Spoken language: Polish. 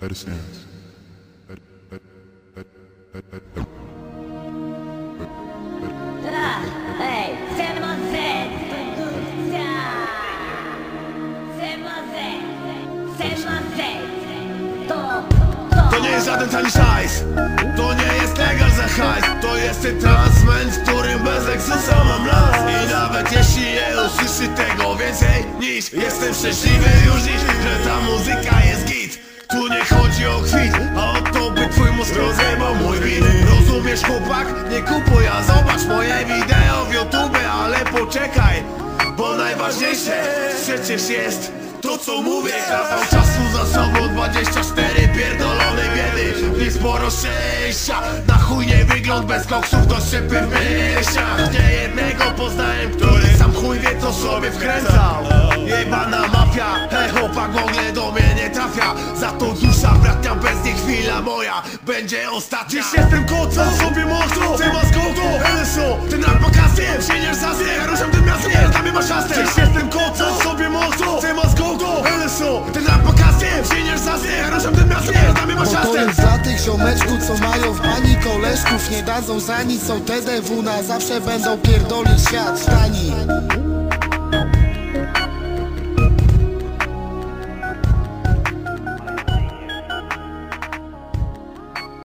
Mon Z, to, nie jest żaden tani szajs. To nie jest legal za hajs. To jest ten transment, w którym bez eksusa mam las. I nawet jeśli nie usłyszy tego więcej niż Jestem szczęśliwy już dziś, że ta muzyka Tu nie chodzi o kwit, a o to by twój mózg rozjebał mój bit Rozumiesz chłopak? Nie kupuj, a zobacz moje wideo w YouTube Ale poczekaj, bo najważniejsze przecież jest to co mówię. Kawał czasu za sobą 24 pierdolonej biedy. I sporo szczęścia Na chuj nie wygląd bez koksów do szczepy w myślach Nie jednego poznałem, który sam chuj wie co sobie wkręcał. Jebana mafia, hej chłopak mnie Za to dusza bratnia bez niej chwila moja Będzie ostatnia. Dziś jestem kocą, sobie mocno Ty masz kogo, LSO Ten rap pokazuje, przyniesz zasnie Ja ruszam tym miastem, nie. masz jasne Dziś jestem kocą, sobie mocno Ty masz kogo, LSO Ten rap pokazuje, przyniesz zasnie Ja ruszam tym miastem, nie. masz Bo to jasne jest dla tych ziomeczków, co mają w bani koleżków. Nie dadzą za nic, są TDW na zawsze będą pierdolić świat. Stani